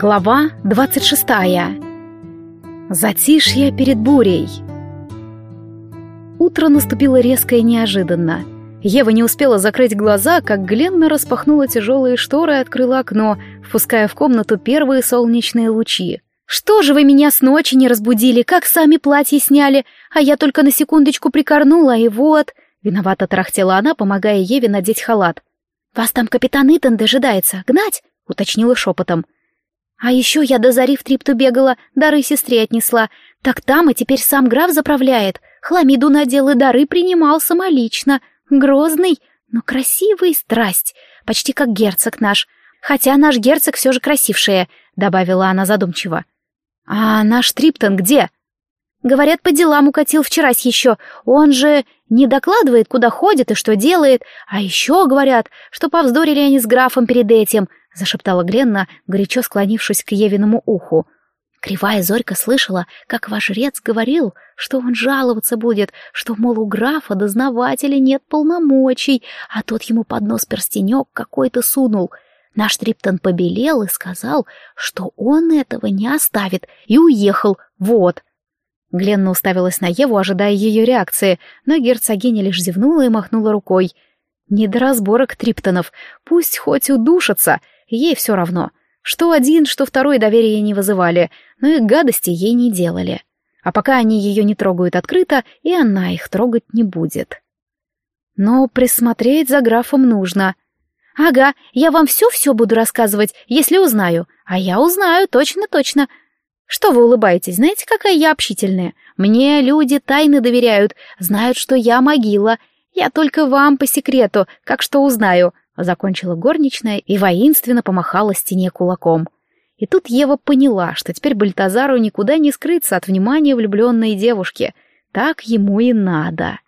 Глава 26. Затишье перед бурей. Утро наступило резко и неожиданно. Ева не успела закрыть глаза, как Гленна распахнула тяжелые шторы и открыла окно, впуская в комнату первые солнечные лучи. «Что же вы меня с ночи не разбудили, как сами платье сняли, а я только на секундочку прикорнула, и вот...» Виновато тарахтела она, помогая Еве надеть халат. «Вас там капитан Итан дожидается. Гнать?» — уточнила шепотом. А еще я до зари в трипту бегала, дары сестре отнесла. Так там и теперь сам граф заправляет. Хламиду надел и дары принимал самолично. Грозный, но красивый страсть. Почти как герцог наш. Хотя наш герцог все же красившее, добавила она задумчиво. А наш Триптон где? Говорят, по делам укатил вчерась еще. Он же не докладывает, куда ходит и что делает. А еще говорят, что повздорили они с графом перед этим —— зашептала Гленна, горячо склонившись к Евиному уху. Кривая Зорька слышала, как ваш жрец говорил, что он жаловаться будет, что, мол, у графа дознавателя нет полномочий, а тот ему под нос перстенек какой-то сунул. Наш Триптон побелел и сказал, что он этого не оставит, и уехал, вот. Гленна уставилась на Еву, ожидая ее реакции, но герцогиня лишь зевнула и махнула рукой. Не до разборок Триптонов, пусть хоть удушатся, Ей все равно. Что один, что второй доверия не вызывали, но и гадости ей не делали. А пока они ее не трогают открыто, и она их трогать не будет. Но присмотреть за графом нужно. «Ага, я вам все-все буду рассказывать, если узнаю. А я узнаю, точно-точно. Что вы улыбаетесь, знаете, какая я общительная? Мне люди тайны доверяют, знают, что я могила. Я только вам по секрету, как что узнаю. Закончила горничная и воинственно помахала стене кулаком. И тут Ева поняла, что теперь Бальтазару никуда не скрыться от внимания влюбленной девушки. Так ему и надо.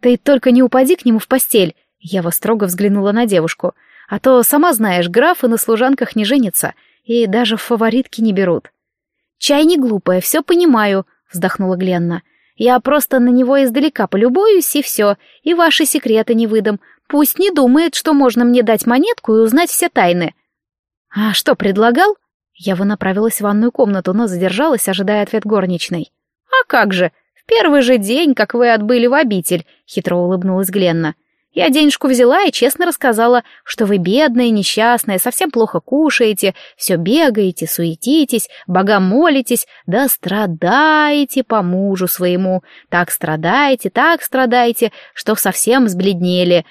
«Ты только не упади к нему в постель!» Ева строго взглянула на девушку. «А то, сама знаешь, графы на служанках не женятся, и даже фаворитки не берут». «Чай не глупая, все понимаю», — вздохнула Гленна. «Я просто на него издалека полюбуюсь, и все, и ваши секреты не выдам, Пусть не думает, что можно мне дать монетку и узнать все тайны. А что, предлагал? Я бы направилась в ванную комнату, но задержалась, ожидая ответ горничной. А как же, в первый же день, как вы отбыли в обитель, хитро улыбнулась Гленна. Я денежку взяла и честно рассказала, что вы бедная, несчастная, совсем плохо кушаете, все бегаете, суетитесь, богам молитесь, да страдаете по мужу своему. Так страдаете, так страдаете, что совсем сбледнели.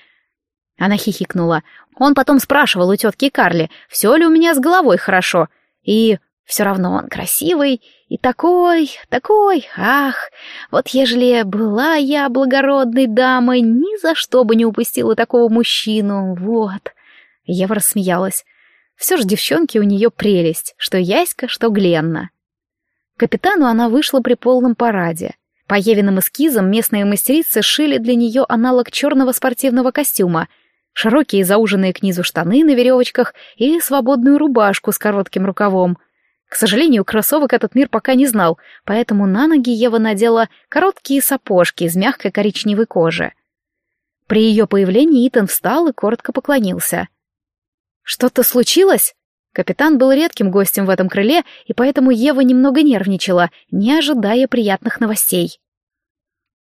Она хихикнула. Он потом спрашивал у тетки Карли, все ли у меня с головой хорошо. И все равно он красивый и такой, такой, ах, вот ежели была я благородной дамой, ни за что бы не упустила такого мужчину, вот. Ева рассмеялась. Все же девчонки у нее прелесть, что Яська, что Гленна. Капитану она вышла при полном параде. По Евиным эскизам местные мастерицы шили для нее аналог черного спортивного костюма — широкие зауженные к низу штаны на веревочках и свободную рубашку с коротким рукавом. К сожалению, кроссовок этот мир пока не знал, поэтому на ноги Ева надела короткие сапожки из мягкой коричневой кожи. При ее появлении Итан встал и коротко поклонился. «Что-то случилось?» Капитан был редким гостем в этом крыле, и поэтому Ева немного нервничала, не ожидая приятных новостей.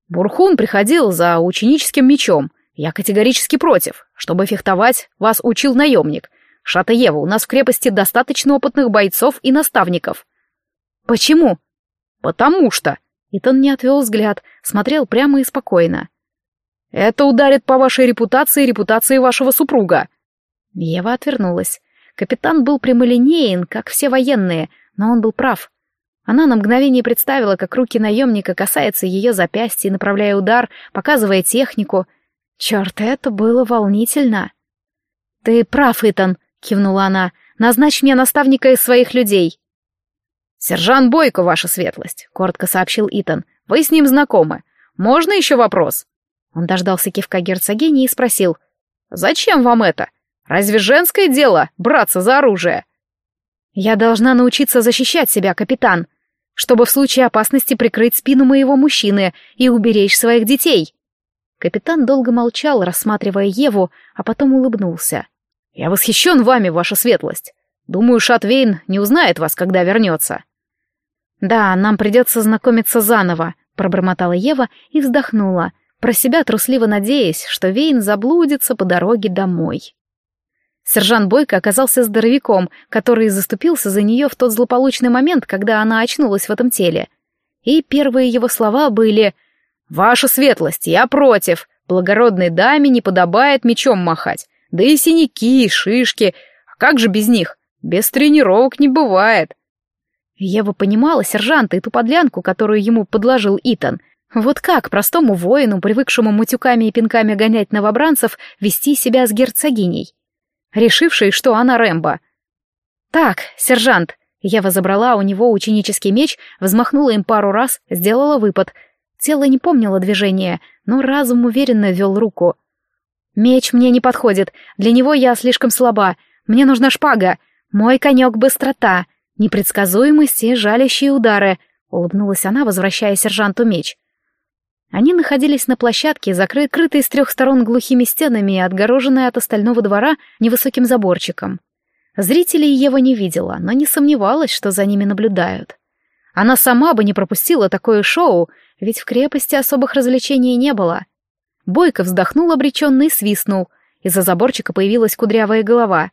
Бурхун приходил за ученическим мечом — «Я категорически против. Чтобы фехтовать, вас учил наемник. Шата Ева, у нас в крепости достаточно опытных бойцов и наставников». «Почему?» «Потому что...» Итан не отвел взгляд, смотрел прямо и спокойно. «Это ударит по вашей репутации и репутации вашего супруга». Ева отвернулась. Капитан был прямолинеен, как все военные, но он был прав. Она на мгновение представила, как руки наемника касаются ее запястья, направляя удар, показывая технику — Черт, это было волнительно. «Ты прав, Итан», — кивнула она. «Назначь мне наставника из своих людей». «Сержант Бойко, ваша светлость», — коротко сообщил Итан. «Вы с ним знакомы. Можно еще вопрос?» Он дождался кивка герцогини и спросил. «Зачем вам это? Разве женское дело браться за оружие?» «Я должна научиться защищать себя, капитан, чтобы в случае опасности прикрыть спину моего мужчины и уберечь своих детей». Капитан долго молчал, рассматривая Еву, а потом улыбнулся. «Я восхищен вами, ваша светлость. Думаю, Шатвейн не узнает вас, когда вернется». «Да, нам придется знакомиться заново», — пробормотала Ева и вздохнула, про себя трусливо надеясь, что Вейн заблудится по дороге домой. Сержант Бойко оказался здоровяком, который заступился за нее в тот злополучный момент, когда она очнулась в этом теле. И первые его слова были «Ваша светлость, я против. Благородной даме не подобает мечом махать. Да и синяки, шишки. А как же без них? Без тренировок не бывает». Ева понимала сержанта и ту подлянку, которую ему подложил Итан. Вот как простому воину, привыкшему мутюками и пинками гонять новобранцев, вести себя с герцогиней? решившей, что она Рэмбо. «Так, сержант!» Ева забрала у него ученический меч, взмахнула им пару раз, сделала выпад. Тело не помнило движения, но разум уверенно вел руку. «Меч мне не подходит, для него я слишком слаба. Мне нужна шпага. Мой конек — быстрота, непредсказуемость и жалящие удары», — улыбнулась она, возвращая сержанту меч. Они находились на площадке, закрытой с трех сторон глухими стенами и отгороженной от остального двора невысоким заборчиком. Зрителей Ева не видела, но не сомневалась, что за ними наблюдают. Она сама бы не пропустила такое шоу, ведь в крепости особых развлечений не было. Бойко вздохнул обреченно и свистнул. Из-за заборчика появилась кудрявая голова.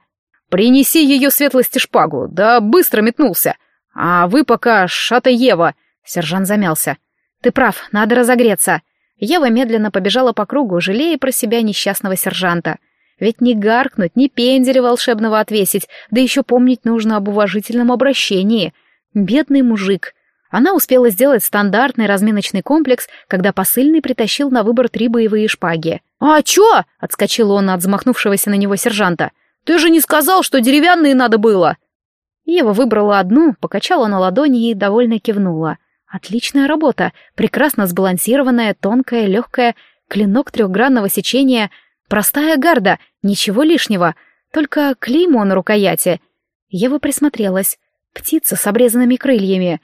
«Принеси ее светлости шпагу, да быстро метнулся! А вы пока, шата Ева!» Сержант замялся. «Ты прав, надо разогреться». Ева медленно побежала по кругу, жалея про себя несчастного сержанта. Ведь не гаркнуть, ни пенделя волшебного отвесить, да еще помнить нужно об уважительном обращении. Бедный мужик. Она успела сделать стандартный разминочный комплекс, когда посыльный притащил на выбор три боевые шпаги. «А чё?» — отскочил он от взмахнувшегося на него сержанта. «Ты же не сказал, что деревянные надо было!» Ева выбрала одну, покачала на ладони и довольно кивнула. Отличная работа, прекрасно сбалансированная, тонкая, легкая, клинок трехгранного сечения, простая гарда, ничего лишнего, только клеймо на рукояти. Ева присмотрелась. Птица с обрезанными крыльями.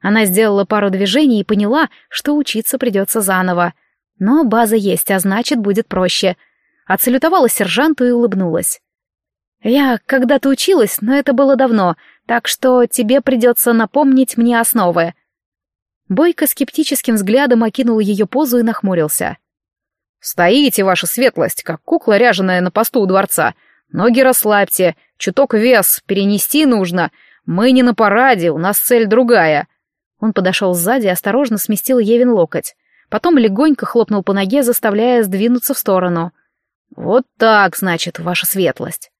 Она сделала пару движений и поняла, что учиться придется заново. Но база есть, а значит, будет проще. Отсалютовала сержанту и улыбнулась. «Я когда-то училась, но это было давно, так что тебе придется напомнить мне основы», Бойко скептическим взглядом окинул ее позу и нахмурился. «Стоите, ваша светлость, как кукла, ряженая на посту у дворца. Ноги расслабьте, чуток вес, перенести нужно. Мы не на параде, у нас цель другая». Он подошел сзади и осторожно сместил Евин локоть. Потом легонько хлопнул по ноге, заставляя сдвинуться в сторону. «Вот так, значит, ваша светлость».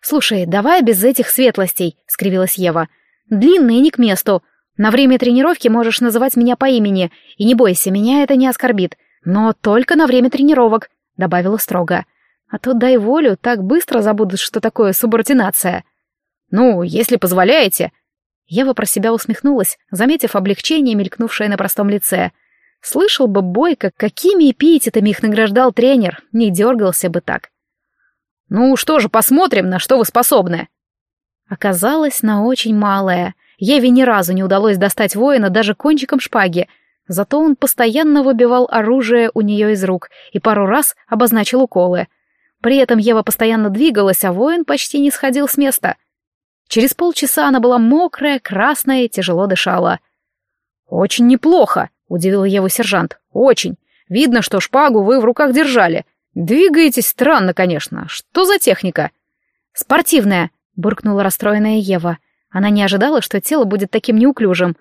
«Слушай, давай без этих светлостей», — скривилась Ева. «Длинные не к месту. На время тренировки можешь называть меня по имени, и не бойся, меня это не оскорбит. Но только на время тренировок», — добавила строго. «А то дай волю, так быстро забудут, что такое субординация». «Ну, если позволяете...» Ева про себя усмехнулась, заметив облегчение, мелькнувшее на простом лице. Слышал бы Бойко, какими эпитетами их награждал тренер, не дергался бы так. «Ну что же, посмотрим, на что вы способны». Оказалось, на очень малое. Еве ни разу не удалось достать воина даже кончиком шпаги, зато он постоянно выбивал оружие у нее из рук и пару раз обозначил уколы. При этом Ева постоянно двигалась, а воин почти не сходил с места. Через полчаса она была мокрая, красная и тяжело дышала. «Очень неплохо», — удивил Еву сержант. «Очень. Видно, что шпагу вы в руках держали. Двигаетесь странно, конечно. Что за техника?» «Спортивная», — буркнула расстроенная Ева. Она не ожидала, что тело будет таким неуклюжим.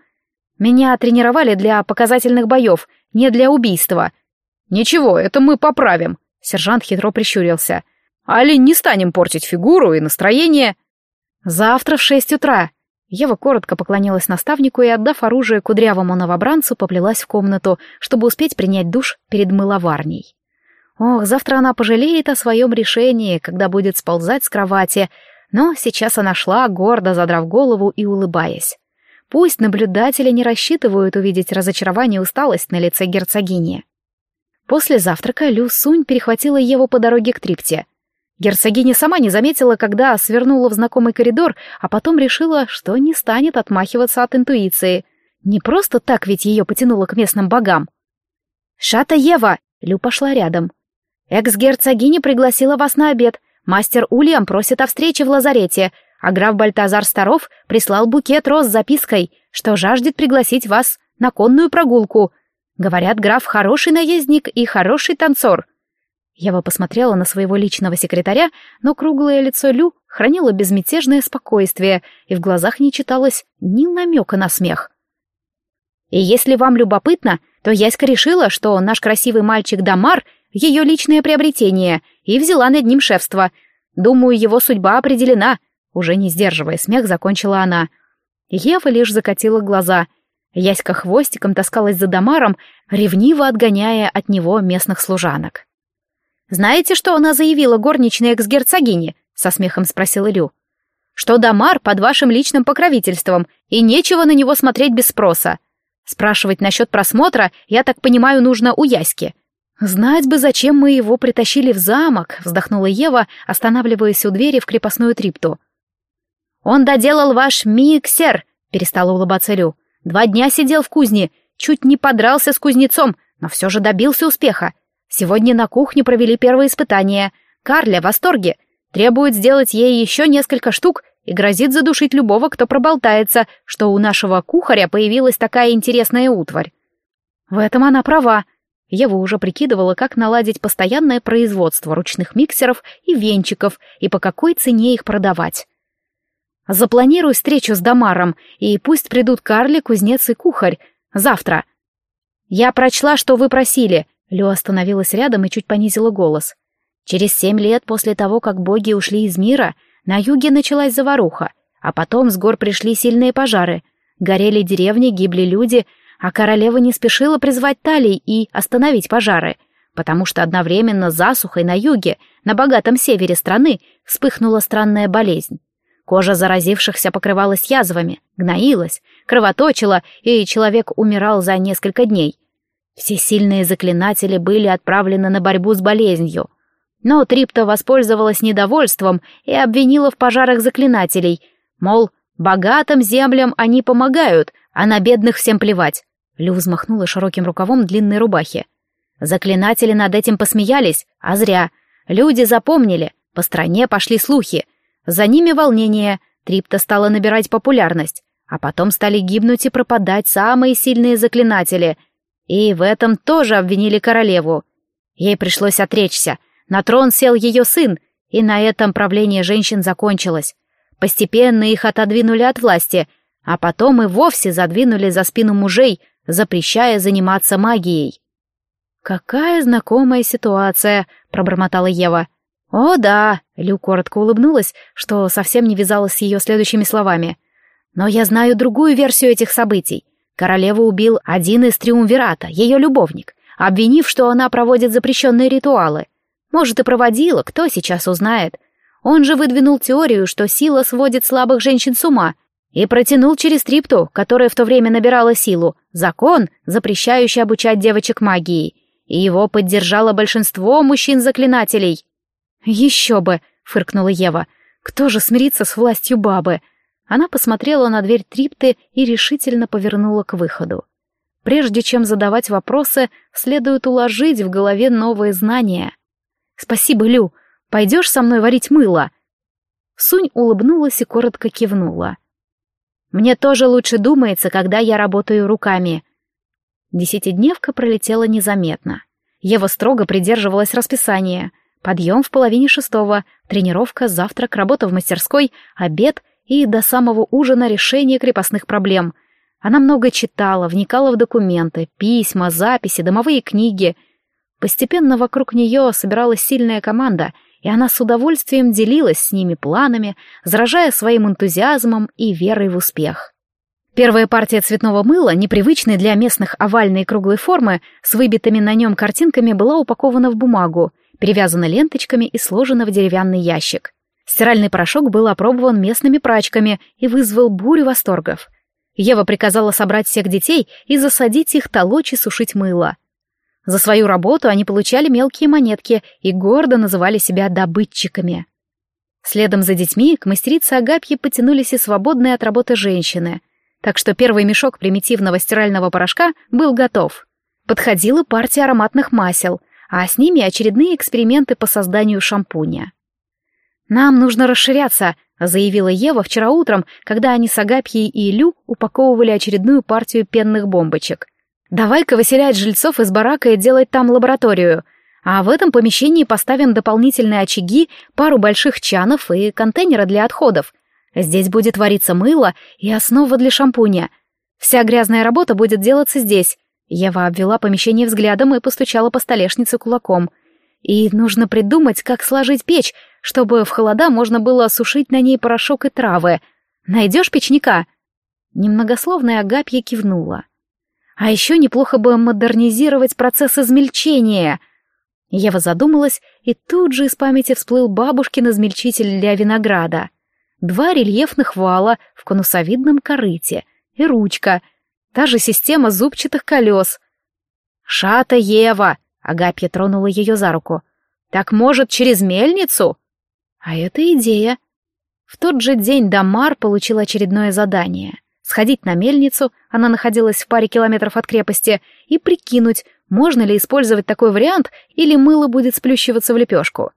Меня тренировали для показательных боев, не для убийства. Ничего, это мы поправим. Сержант хитро прищурился. Али не станем портить фигуру и настроение. Завтра в шесть утра. Ева коротко поклонилась наставнику и, отдав оружие кудрявому новобранцу, поплелась в комнату, чтобы успеть принять душ перед мыловарней. Ох, завтра она пожалеет о своем решении, когда будет сползать с кровати, но сейчас она шла, гордо задрав голову и улыбаясь. Пусть наблюдатели не рассчитывают увидеть разочарование и усталость на лице герцогини. После завтрака Лю Сунь перехватила Еву по дороге к Трипте. Герцогиня сама не заметила, когда свернула в знакомый коридор, а потом решила, что не станет отмахиваться от интуиции. Не просто так ведь ее потянуло к местным богам. «Шата Ева!» — Лю пошла рядом. «Экс-герцогиня пригласила вас на обед. Мастер Ульям просит о встрече в лазарете. а граф Бальтазар Старов прислал букет роз с запиской, что жаждет пригласить вас на конную прогулку. Говорят, граф хороший наездник и хороший танцор. Ева посмотрела на своего личного секретаря, но круглое лицо Лю хранило безмятежное спокойствие, и в глазах не читалось ни намека на смех. «И если вам любопытно, то Яська решила, что наш красивый мальчик Дамар — ее личное приобретение, и взяла над ним шефство. Думаю, его судьба определена», — уже не сдерживая смех, закончила она. Ева лишь закатила глаза. Яська хвостиком таскалась за Дамаром, ревниво отгоняя от него местных служанок. «Знаете, что она заявила горничная экс-герцогине?» — со смехом спросил Илю. «Что Дамар под вашим личным покровительством, и нечего на него смотреть без спроса. Спрашивать насчет просмотра, я так понимаю, нужно у Яськи». «Знать бы, зачем мы его притащили в замок», — вздохнула Ева, останавливаясь у двери в крепостную трипту. «Он доделал ваш миксер», — перестала улыбаться Лю. «Два дня сидел в кузне, чуть не подрался с кузнецом, но все же добился успеха. Сегодня на кухне провели первое испытание. Карля в восторге. Требует сделать ей еще несколько штук и грозит задушить любого, кто проболтается, что у нашего кухаря появилась такая интересная утварь. В этом она права. Ева уже прикидывала, как наладить постоянное производство ручных миксеров и венчиков и по какой цене их продавать. Запланируй встречу с Дамаром, и пусть придут Карли, кузнец и кухарь. Завтра. Я прочла, что вы просили. Лю остановилась рядом и чуть понизила голос. Через семь лет после того, как боги ушли из мира, на юге началась заваруха, а потом с гор пришли сильные пожары. Горели деревни, гибли люди, а королева не спешила призвать талий и остановить пожары, потому что одновременно засухой на юге, на богатом севере страны, вспыхнула странная болезнь. Кожа заразившихся покрывалась язвами, гноилась, кровоточила, и человек умирал за несколько дней. Все сильные заклинатели были отправлены на борьбу с болезнью. Но Трипта воспользовалась недовольством и обвинила в пожарах заклинателей, мол, богатым землям они помогают, а на бедных всем плевать. Лю взмахнула широким рукавом длинной рубахи. Заклинатели над этим посмеялись, а зря. Люди запомнили, по стране пошли слухи. За ними волнение, Трипта стала набирать популярность, а потом стали гибнуть и пропадать самые сильные заклинатели — и в этом тоже обвинили королеву. Ей пришлось отречься. На трон сел ее сын, и на этом правление женщин закончилось. Постепенно их отодвинули от власти, а потом и вовсе задвинули за спину мужей, запрещая заниматься магией. «Какая знакомая ситуация», — пробормотала Ева. «О, да», — Лю коротко улыбнулась, что совсем не вязалось с ее следующими словами. «Но я знаю другую версию этих событий. Королеву убил один из триумвирата, ее любовник, обвинив, что она проводит запрещенные ритуалы. Может, и проводила, кто сейчас узнает. Он же выдвинул теорию, что сила сводит слабых женщин с ума, и протянул через Трипту, которая в то время набирала силу, закон, запрещающий обучать девочек магии, и его поддержало большинство мужчин-заклинателей. «Еще бы!» — фыркнула Ева. «Кто же смирится с властью бабы? Она посмотрела на дверь трипты и решительно повернула к выходу. Прежде чем задавать вопросы, следует уложить в голове новые знания. «Спасибо, Лю. Пойдешь со мной варить мыло?» Сунь улыбнулась и коротко кивнула. «Мне тоже лучше думается, когда я работаю руками». Десятидневка пролетела незаметно. Ева строго придерживалась расписания. Подъем в половине шестого, тренировка, завтрак, работа в мастерской, обед и до самого ужина решение крепостных проблем. Она много читала, вникала в документы, письма, записи, домовые книги. Постепенно вокруг нее собиралась сильная команда, и она с удовольствием делилась с ними планами, заражая своим энтузиазмом и верой в успех. Первая партия цветного мыла, непривычной для местных овальной и круглой формы, с выбитыми на нем картинками, была упакована в бумагу, перевязана ленточками и сложена в деревянный ящик. Стиральный порошок был опробован местными прачками и вызвал бурю восторгов. Ева приказала собрать всех детей и засадить их толочь и сушить мыло. За свою работу они получали мелкие монетки и гордо называли себя добытчиками. Следом за детьми к мастерице Агапье потянулись и свободные от работы женщины, так что первый мешок примитивного стирального порошка был готов. Подходила партия ароматных масел, а с ними очередные эксперименты по созданию шампуня. «Нам нужно расширяться», — заявила Ева вчера утром, когда они с Агапьей и Илю упаковывали очередную партию пенных бомбочек. «Давай-ка выселять жильцов из барака и делать там лабораторию. А в этом помещении поставим дополнительные очаги, пару больших чанов и контейнеры для отходов. Здесь будет вариться мыло и основа для шампуня. Вся грязная работа будет делаться здесь. Ева обвела помещение взглядом и постучала по столешнице кулаком. И нужно придумать, как сложить печь, чтобы в холода можно было осушить на ней порошок и травы. Найдешь печника?» Немногословная Агапья кивнула. «А еще неплохо бы модернизировать процесс измельчения», Ева задумалась, и тут же из памяти всплыл бабушкин измельчитель для винограда. Два рельефных вала в конусовидном корыте и ручка, та же система зубчатых колес. «Шата Ева!» — Агапья тронула ее за руку. «Так, может, через мельницу?» А это идея. В тот же день Дамар получил очередное задание — сходить на мельницу, она находилась в паре километров от крепости, и прикинуть, можно ли использовать такой вариант, или мыло будет сплющиваться в лепешку.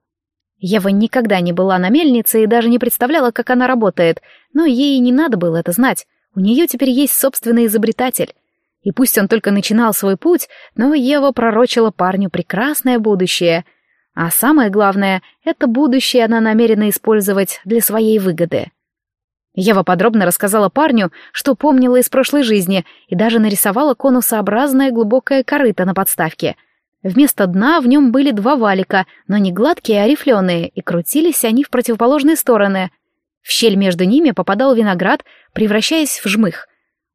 Ева никогда не была на мельнице и даже не представляла, как она работает, но ей не надо было это знать. У нее теперь есть собственный изобретатель. И пусть он только начинал свой путь, но Ева пророчила парню прекрасное будущее. А самое главное, это будущее она намерена использовать для своей выгоды. Ева подробно рассказала парню, что помнила из прошлой жизни, и даже нарисовала конусообразное глубокое корыто на подставке. Вместо дна в нем были два валика, но не гладкие, а рифленые, и крутились они в противоположные стороны. В щель между ними попадал виноград, превращаясь в жмых.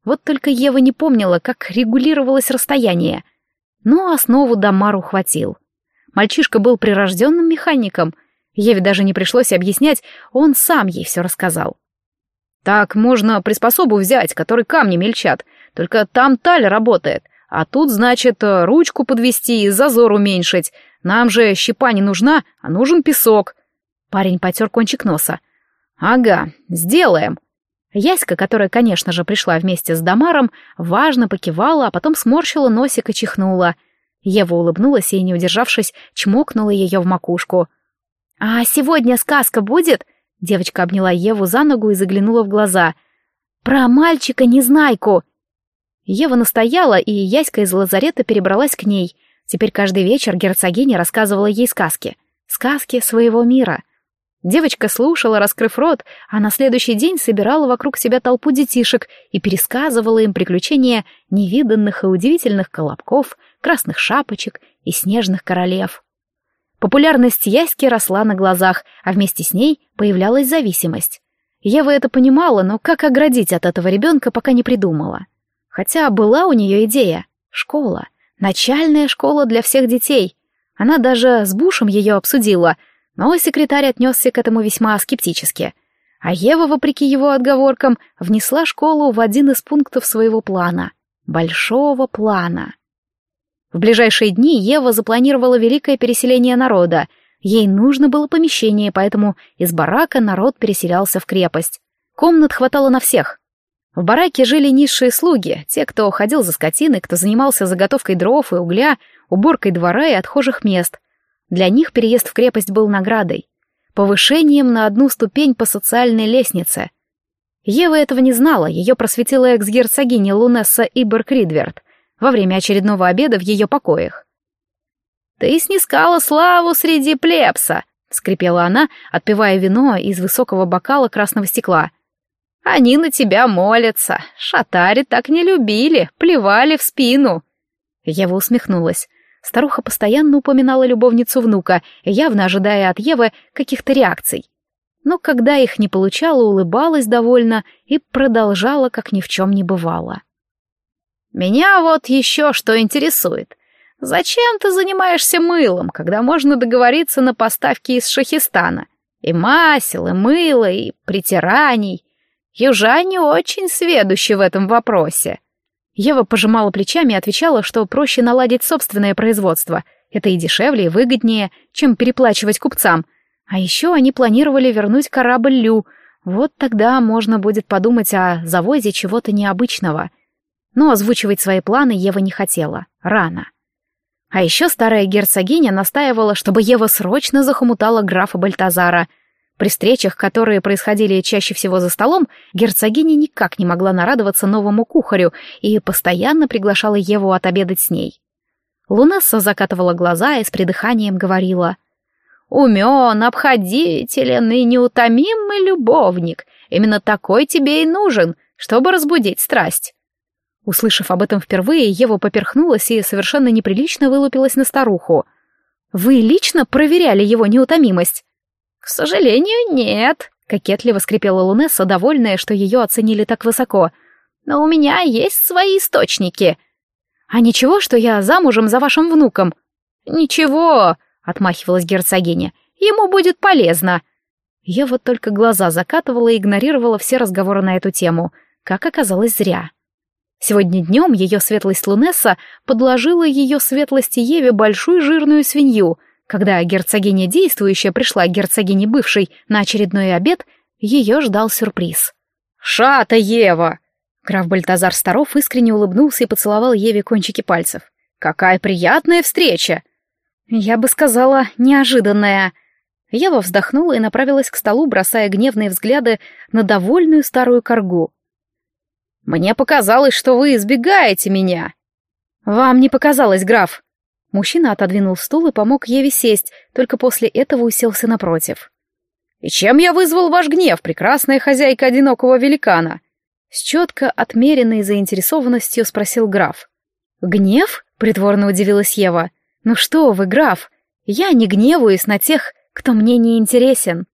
Вот только Ева не помнила, как регулировалось расстояние. Но основу Дамару хватил. Мальчишка был прирожденным механиком. Еве даже не пришлось объяснять, он сам ей все рассказал. Так можно приспособу взять, который камни мельчат. Только там таль работает. А тут, значит, ручку подвести и зазор уменьшить. Нам же щепа не нужна, а нужен песок. Парень потер кончик носа. Ага, сделаем. Яська, которая, конечно же, пришла вместе с Дамаром, важно покивала, а потом сморщила носик и чихнула. Ева улыбнулась и, не удержавшись, чмокнула ее в макушку. «А сегодня сказка будет?» Девочка обняла Еву за ногу и заглянула в глаза. «Про мальчика-незнайку!» Ева настояла, и Яська из лазарета перебралась к ней. Теперь каждый вечер герцогиня рассказывала ей сказки. Сказки своего мира. Девочка слушала, раскрыв рот, а на следующий день собирала вокруг себя толпу детишек и пересказывала им приключения невиданных и удивительных колобков, красных шапочек и снежных королев. Популярность Яськи росла на глазах, а вместе с ней появлялась зависимость. Ева это понимала, но как оградить от этого ребенка, пока не придумала. Хотя была у нее идея. Школа. Начальная школа для всех детей. Она даже с Бушем ее обсудила, но секретарь отнесся к этому весьма скептически. А Ева, вопреки его отговоркам, внесла школу в один из пунктов своего плана. Большого плана. В ближайшие дни Ева запланировала великое переселение народа. Ей нужно было помещение, поэтому из барака народ переселялся в крепость. Комнат хватало на всех. В бараке жили низшие слуги, те, кто ходил за скотиной, кто занимался заготовкой дров и угля, уборкой двора и отхожих мест. Для них переезд в крепость был наградой, повышением на одну ступень по социальной лестнице. Ева этого не знала, ее просветила экс-герцогиня Лунесса Ибер Кридверт — во время очередного обеда в ее покоях. «Ты снискала славу среди плебса», — скрипела она, отпивая вино из высокого бокала красного стекла. «Они на тебя молятся. Шатари так не любили, плевали в спину». Ева усмехнулась. Старуха постоянно упоминала любовницу внука, явно ожидая от Евы каких-то реакций. Но когда их не получала, улыбалась довольно и продолжала, как ни в чем не бывало. Меня вот еще что интересует. Зачем ты занимаешься мылом, когда можно договориться на поставки из Шахистана? И масел, и мыло, и притираний. Южане очень сведущи в этом вопросе. Ева пожимала плечами и отвечала, что проще наладить собственное производство. Это и дешевле, и выгоднее, чем переплачивать купцам. А еще они планировали вернуть корабль Лю. Вот тогда можно будет подумать о завозе чего-то необычного — но озвучивать свои планы Ева не хотела. Рано. А еще старая герцогиня настаивала, чтобы Ева срочно захомутала графа Бальтазара. При встречах, которые происходили чаще всего за столом, герцогиня никак не могла нарадоваться новому кухарю и постоянно приглашала Еву отобедать с ней. Лунесса закатывала глаза и с придыханием говорила. «Умен, обходителен и неутомимый любовник. Именно такой тебе и нужен, чтобы разбудить страсть». Услышав об этом впервые, Ева поперхнулась и совершенно неприлично вылупилась на старуху. «Вы лично проверяли его неутомимость?» «К сожалению, нет», — кокетливо скрипела Лунесса, довольная, что ее оценили так высоко. «Но у меня есть свои источники». «А ничего, что я замужем за вашим внуком?» «Ничего», — отмахивалась герцогиня, — «ему будет полезно». Я вот только глаза закатывала и игнорировала все разговоры на эту тему. Как оказалось, зря. Сегодня днем ее светлость Лунесса подложила ее светлости Еве большую жирную свинью. Когда герцогиня действующая пришла к герцогине бывшей на очередной обед, ее ждал сюрприз. «Шата, Ева!» Граф Бальтазар Старов искренне улыбнулся и поцеловал Еве кончики пальцев. «Какая приятная встреча!» «Я бы сказала, неожиданная!» Ева вздохнула и направилась к столу, бросая гневные взгляды на довольную старую коргу. Мне показалось, что вы избегаете меня. Вам не показалось, граф. Мужчина отодвинул стул и помог Еве сесть, только после этого уселся напротив. «И чем я вызвал ваш гнев, прекрасная хозяйка одинокого великана?» С четко отмеренной заинтересованностью спросил граф. «Гнев?» — притворно удивилась Ева. «Ну что вы, граф, я не гневаюсь на тех, кто мне не интересен».